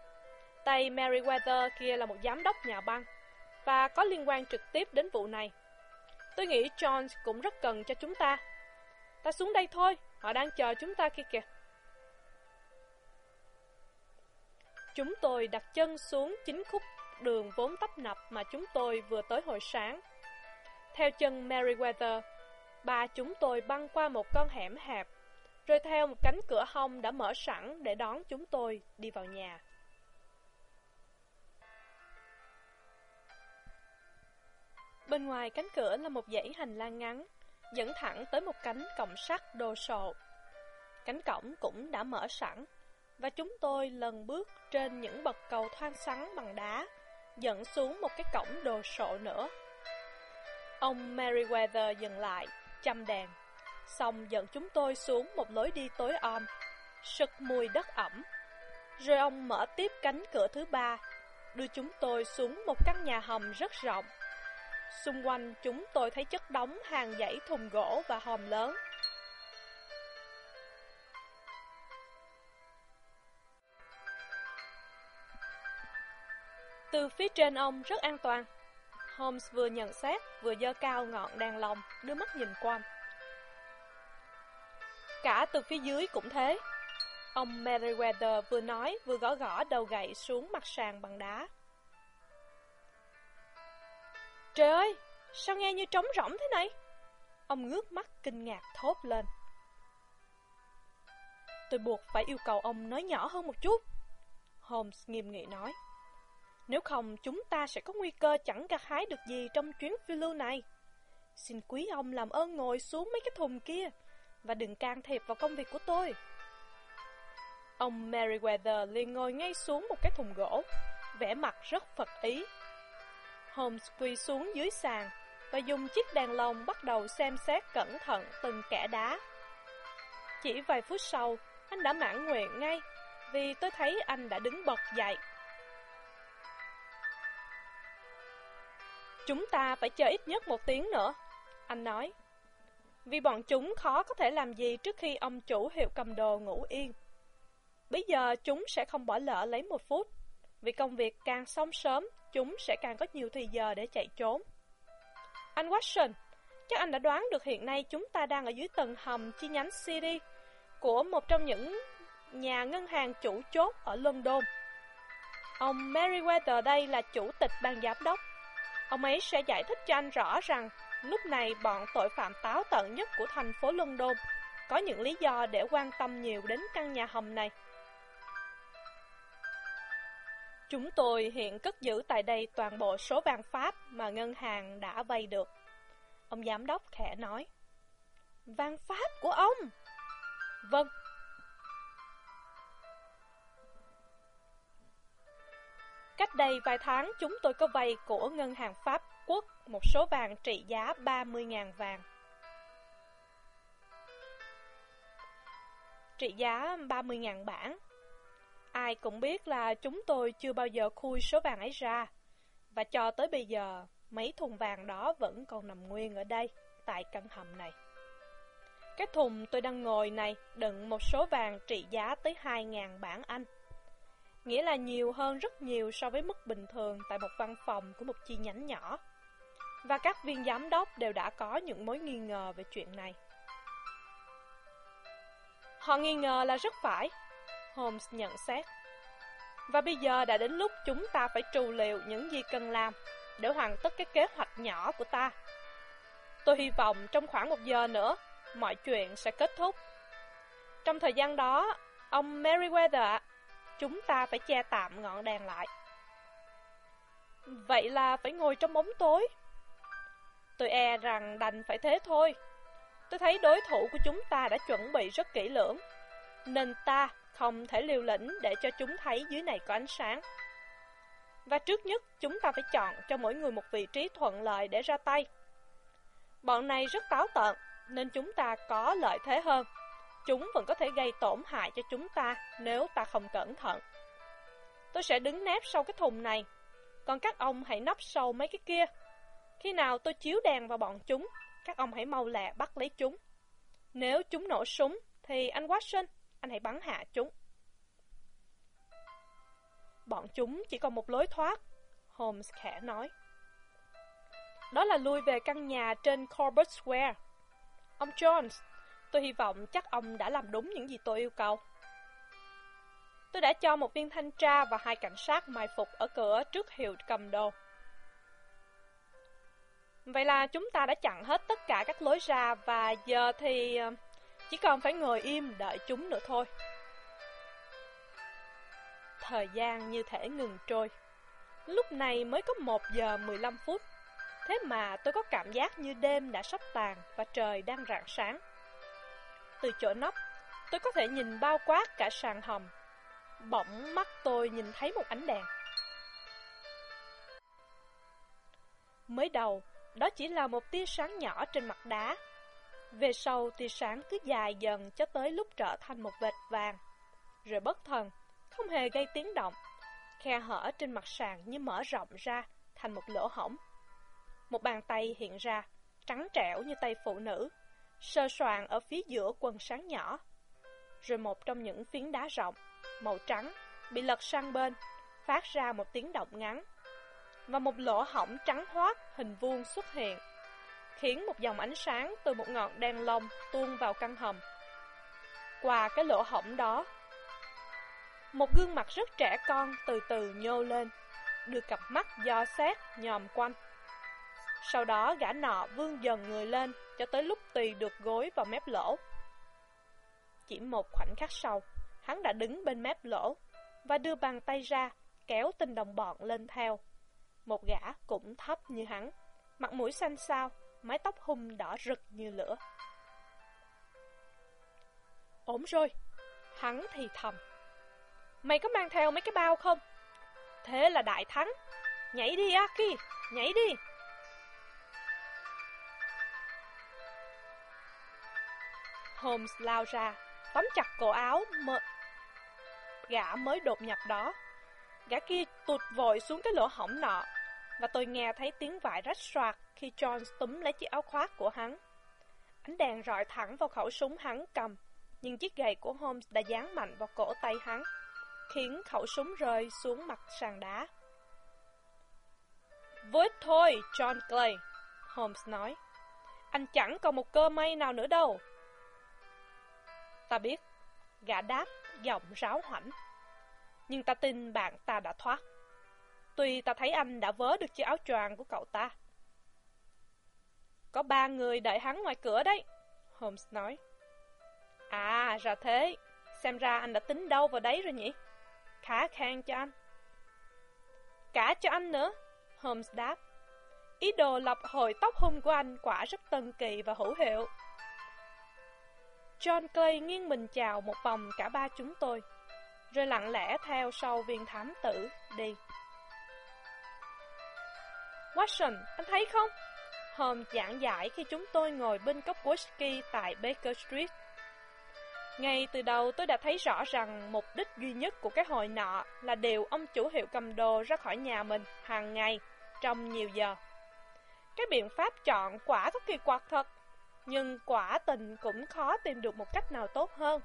Tay Meriwether kia là một giám đốc nhà băng và có liên quan trực tiếp đến vụ này. Tôi nghĩ Jones cũng rất cần cho chúng ta. Ta xuống đây thôi, họ đang chờ chúng ta kia kìa. Chúng tôi đặt chân xuống chính khúc đường vốn tấp nập mà chúng tôi vừa tới hồi sáng. Theo chân Meriwether, ba chúng tôi băng qua một con hẻm hẹp, rồi theo một cánh cửa hông đã mở sẵn để đón chúng tôi đi vào nhà. Bên ngoài cánh cửa là một dãy hành lang ngắn, dẫn thẳng tới một cánh cổng sắt đồ sộ. Cánh cổng cũng đã mở sẵn, và chúng tôi lần bước trên những bậc cầu thoang sắn bằng đá, dẫn xuống một cái cổng đồ sộ nữa. Ông Meriwether dừng lại, chăm đèn, xong dẫn chúng tôi xuống một lối đi tối om, sực mùi đất ẩm. Rồi ông mở tiếp cánh cửa thứ ba, đưa chúng tôi xuống một căn nhà hầm rất rộng. Xung quanh chúng tôi thấy chất đóng hàng dãy thùng gỗ và hòm lớn. Từ phía trên ông rất an toàn. Holmes vừa nhận xét, vừa dơ cao ngọn đèn lồng, đưa mắt nhìn quanh. Cả từ phía dưới cũng thế. Ông Meriwether vừa nói vừa gõ gõ đầu gậy xuống mặt sàn bằng đá. Trời ơi, sao nghe như trống rỗng thế này? Ông ngước mắt kinh ngạc thốt lên. Tôi buộc phải yêu cầu ông nói nhỏ hơn một chút. Holmes nghiêm nghị nói. Nếu không, chúng ta sẽ có nguy cơ chẳng gặt hái được gì trong chuyến phiêu lưu này. Xin quý ông làm ơn ngồi xuống mấy cái thùng kia và đừng can thiệp vào công việc của tôi. Ông Meriwether liền ngồi ngay xuống một cái thùng gỗ, vẻ mặt rất phật ý. Holmes quỳ xuống dưới sàn, và dùng chiếc đèn lồng bắt đầu xem xét cẩn thận từng kẻ đá. Chỉ vài phút sau, anh đã mãn nguyện ngay, vì tôi thấy anh đã đứng bật dậy. Chúng ta phải chờ ít nhất một tiếng nữa, anh nói. Vì bọn chúng khó có thể làm gì trước khi ông chủ hiệu cầm đồ ngủ yên. Bây giờ chúng sẽ không bỏ lỡ lấy một phút. Vì công việc càng xong sớm, chúng sẽ càng có nhiều thời giờ để chạy trốn. Anh Watson, chắc anh đã đoán được hiện nay chúng ta đang ở dưới tầng hầm chi nhánh City của một trong những nhà ngân hàng chủ chốt ở London. Ông Meriwether đây là chủ tịch ban giám đốc. Ông ấy sẽ giải thích cho anh rõ rằng lúc này bọn tội phạm táo tận nhất của thành phố London có những lý do để quan tâm nhiều đến căn nhà hầm này. Chúng tôi hiện cất giữ tại đây toàn bộ số vàng Pháp mà ngân hàng đã vay được. Ông giám đốc khẽ nói. Vàng Pháp của ông? Vâng. Cách đây vài tháng, chúng tôi có vay của ngân hàng Pháp quốc một số vàng trị giá 30.000 vàng. Trị giá 30.000 bảng. Ai cũng biết là chúng tôi chưa bao giờ khui số vàng ấy ra. Và cho tới bây giờ, mấy thùng vàng đó vẫn còn nằm nguyên ở đây, tại căn hầm này. Cái thùng tôi đang ngồi này đựng một số vàng trị giá tới 2.000 bảng Anh. Nghĩa là nhiều hơn rất nhiều so với mức bình thường tại một văn phòng của một chi nhánh nhỏ. Và các viên giám đốc đều đã có những mối nghi ngờ về chuyện này. Họ nghi ngờ là rất phải, Holmes nhận xét. Và bây giờ đã đến lúc chúng ta phải trù liệu những gì cần làm để hoàn tất cái kế hoạch nhỏ của ta. Tôi hy vọng trong khoảng một giờ nữa, mọi chuyện sẽ kết thúc. Trong thời gian đó, ông Meriwether chúng ta phải che tạm ngọn đèn lại. Vậy là phải ngồi trong bóng tối. Tôi e rằng đành phải thế thôi. Tôi thấy đối thủ của chúng ta đã chuẩn bị rất kỹ lưỡng, nên ta không thể liều lĩnh để cho chúng thấy dưới này có ánh sáng. Và trước nhất, chúng ta phải chọn cho mỗi người một vị trí thuận lợi để ra tay. Bọn này rất táo tợn, nên chúng ta có lợi thế hơn. Chúng vẫn có thể gây tổn hại cho chúng ta nếu ta không cẩn thận. Tôi sẽ đứng nép sau cái thùng này, còn các ông hãy nấp sau mấy cái kia. Khi nào tôi chiếu đèn vào bọn chúng, các ông hãy mau lẹ bắt lấy chúng. Nếu chúng nổ súng, thì anh Watson, anh hãy bắn hạ chúng. Bọn chúng chỉ còn một lối thoát, Holmes khẽ nói. Đó là lui về căn nhà trên Corbett Square. Ông Jones, tôi hy vọng chắc ông đã làm đúng những gì tôi yêu cầu. Tôi đã cho một viên thanh tra và hai cảnh sát mai phục ở cửa trước hiệu cầm đồ. Vậy là chúng ta đã chặn hết tất cả các lối ra và giờ thì ờ, chỉ còn phải ngồi im đợi chúng nữa thôi. Thời gian như thể ngừng trôi. Lúc này mới có 1 giờ 15 phút. Thế mà tôi có cảm giác như đêm đã sắp tàn và trời đang rạng sáng. Từ chỗ nóc, tôi có thể nhìn bao quát cả sàn hầm. Bỗng mắt tôi nhìn thấy một ánh đèn. Mới đầu, đó chỉ là một tia sáng nhỏ trên mặt đá. Về sau, tia sáng cứ dài dần cho tới lúc trở thành một vệt vàng. Rồi bất thần, không hề gây tiếng động. Khe hở trên mặt sàn như mở rộng ra thành một lỗ hổng. Một bàn tay hiện ra, trắng trẻo như tay phụ nữ, sơ soạn ở phía giữa quần sáng nhỏ. Rồi một trong những phiến đá rộng, màu trắng, bị lật sang bên, phát ra một tiếng động ngắn. Và một lỗ hổng trắng hoát hình vuông xuất hiện, khiến một dòng ánh sáng từ một ngọn đèn lồng tuôn vào căn hầm. Qua cái lỗ hổng đó, một gương mặt rất trẻ con từ từ nhô lên, đưa cặp mắt do xét nhòm quanh. Sau đó gã nọ vươn dần người lên cho tới lúc tùy được gối vào mép lỗ. Chỉ một khoảnh khắc sau, hắn đã đứng bên mép lỗ và đưa bàn tay ra, kéo tinh đồng bọn lên theo. Một gã cũng thấp như hắn, mặt mũi xanh xao, mái tóc hung đỏ rực như lửa. Ổn rồi, hắn thì thầm. Mày có mang theo mấy cái bao không? Thế là đại thắng. Nhảy đi Aki, nhảy đi. Holmes lao ra, tóm chặt cổ áo mờ... gã mới đột nhập đó. Gã kia tụt vội xuống cái lỗ hổng nọ, và tôi nghe thấy tiếng vải rách soạt khi John túm lấy chiếc áo khoác của hắn. Ánh đèn rọi thẳng vào khẩu súng hắn cầm, nhưng chiếc gậy của Holmes đã dán mạnh vào cổ tay hắn, khiến khẩu súng rơi xuống mặt sàn đá. "Với thôi, John Clay, Holmes nói. Anh chẳng còn một cơ may nào nữa đâu. Ta biết, gã đáp, giọng ráo hoảnh. Nhưng ta tin bạn ta đã thoát. Tuy ta thấy anh đã vớ được chiếc áo choàng của cậu ta. Có ba người đợi hắn ngoài cửa đấy, Holmes nói. À, ra thế. Xem ra anh đã tính đâu vào đấy rồi nhỉ? Khá khen cho anh. Cả cho anh nữa, Holmes đáp. Ý đồ lập hồi tóc hung của anh quả rất tân kỳ và hữu hiệu. John Clay nghiêng mình chào một vòng cả ba chúng tôi, rồi lặng lẽ theo sau viên thám tử đi. Watson, anh thấy không? Hôm giảng giải khi chúng tôi ngồi bên cốc whisky tại Baker Street. Ngay từ đầu tôi đã thấy rõ rằng mục đích duy nhất của cái hội nọ là điều ông chủ hiệu cầm đồ ra khỏi nhà mình hàng ngày trong nhiều giờ. Cái biện pháp chọn quả có kỳ quặc thật, nhưng quả tình cũng khó tìm được một cách nào tốt hơn.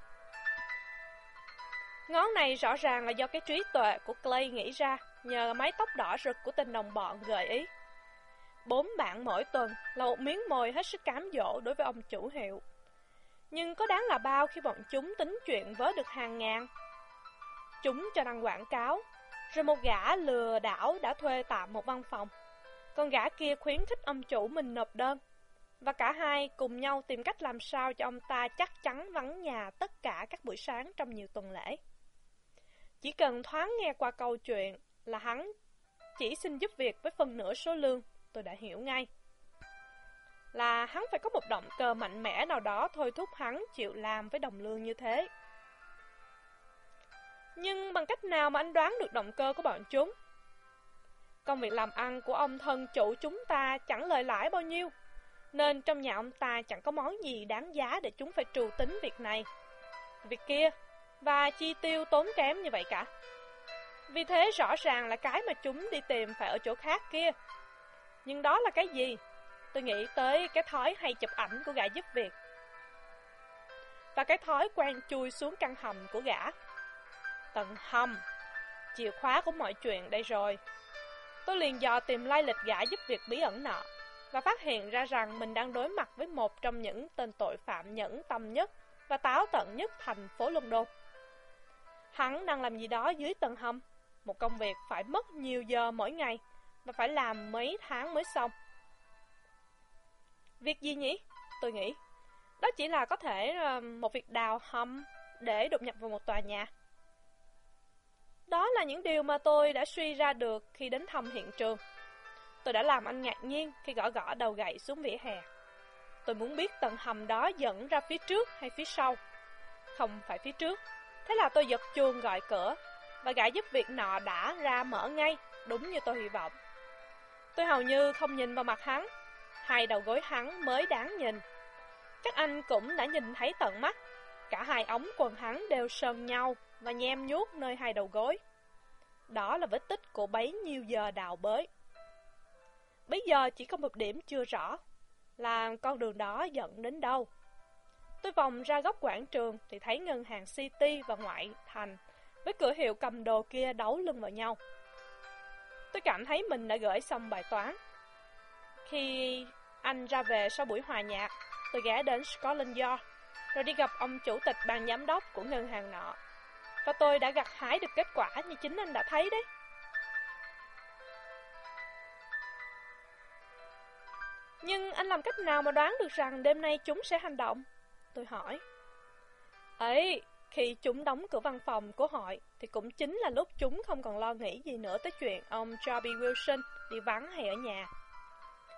Ngón này rõ ràng là do cái trí tuệ của Clay nghĩ ra nhờ mái tóc đỏ rực của tình đồng bọn gợi ý. Bốn bạn mỗi tuần là một miếng mồi hết sức cám dỗ đối với ông chủ hiệu. Nhưng có đáng là bao khi bọn chúng tính chuyện với được hàng ngàn. Chúng cho đăng quảng cáo, rồi một gã lừa đảo đã thuê tạm một văn phòng. Còn gã kia khuyến khích ông chủ mình nộp đơn. Và cả hai cùng nhau tìm cách làm sao cho ông ta chắc chắn vắng nhà tất cả các buổi sáng trong nhiều tuần lễ. Chỉ cần thoáng nghe qua câu chuyện là hắn chỉ xin giúp việc với phần nửa số lương, tôi đã hiểu ngay. Là hắn phải có một động cơ mạnh mẽ nào đó thôi thúc hắn chịu làm với đồng lương như thế. Nhưng bằng cách nào mà anh đoán được động cơ của bọn chúng? Công việc làm ăn của ông thân chủ chúng ta chẳng lời lãi bao nhiêu, nên trong nhà ông ta chẳng có món gì đáng giá để chúng phải trù tính việc này, việc kia, và chi tiêu tốn kém như vậy cả. Vì thế rõ ràng là cái mà chúng đi tìm phải ở chỗ khác kia. Nhưng đó là cái gì? Tôi nghĩ tới cái thói hay chụp ảnh của gã giúp việc. Và cái thói quen chui xuống căn hầm của gã. Tận hầm. Chìa khóa của mọi chuyện đây rồi. Tôi liền dò tìm lai lịch gã giúp việc bí ẩn nọ và phát hiện ra rằng mình đang đối mặt với một trong những tên tội phạm nhẫn tâm nhất và táo tận nhất thành phố London. Hắn đang làm gì đó dưới tầng hầm, một công việc phải mất nhiều giờ mỗi ngày và phải làm mấy tháng mới xong. Việc gì nhỉ? Tôi nghĩ. Đó chỉ là có thể ờ, một việc đào hầm để đột nhập vào một tòa nhà. Đó là những điều mà tôi đã suy ra được khi đến thăm hiện trường. Tôi đã làm anh ngạc nhiên khi gõ gõ đầu gậy xuống vỉa hè. Tôi muốn biết tầng hầm đó dẫn ra phía trước hay phía sau. Không phải phía trước. Thế là tôi giật chuông gọi cửa, và gã giúp việc nọ đã ra mở ngay, đúng như tôi hy vọng. Tôi hầu như không nhìn vào mặt hắn, hai đầu gối hắn mới đáng nhìn. Các anh cũng đã nhìn thấy tận mắt, cả hai ống quần hắn đều sờn nhau và nhem nhuốc nơi hai đầu gối. Đó là vết tích của bấy nhiêu giờ đào bới. Bây giờ chỉ có một điểm chưa rõ, là con đường đó dẫn đến đâu. Tôi vòng ra góc quảng trường thì thấy ngân hàng City và ngoại thành với cửa hiệu cầm đồ kia đấu lưng vào nhau. Tôi cảm thấy mình đã gửi xong bài toán. Khi anh ra về sau buổi hòa nhạc, tôi ghé đến Scotland Yard, rồi đi gặp ông chủ tịch ban giám đốc của ngân hàng nọ. Và tôi đã gặt hái được kết quả như chính anh đã thấy đấy. Nhưng anh làm cách nào mà đoán được rằng đêm nay chúng sẽ hành động? Tôi hỏi. Ấy, khi chúng đóng cửa văn phòng của hội, thì cũng chính là lúc chúng không còn lo nghĩ gì nữa tới chuyện ông Joby Wilson đi vắng hay ở nhà.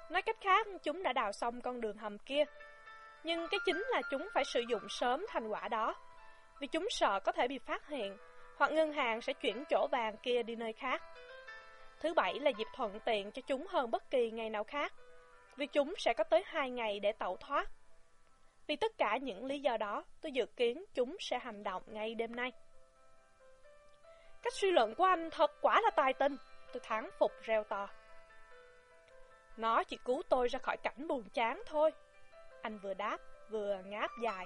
Nói cách khác, chúng đã đào xong con đường hầm kia. Nhưng cái chính là chúng phải sử dụng sớm thành quả đó vì chúng sợ có thể bị phát hiện, hoặc ngân hàng sẽ chuyển chỗ vàng kia đi nơi khác. Thứ bảy là dịp thuận tiện cho chúng hơn bất kỳ ngày nào khác, vì chúng sẽ có tới hai ngày để tẩu thoát. Vì tất cả những lý do đó, tôi dự kiến chúng sẽ hành động ngay đêm nay. Cách suy luận của anh thật quả là tài tình, tôi thắng phục reo to. Nó chỉ cứu tôi ra khỏi cảnh buồn chán thôi. Anh vừa đáp, vừa ngáp dài.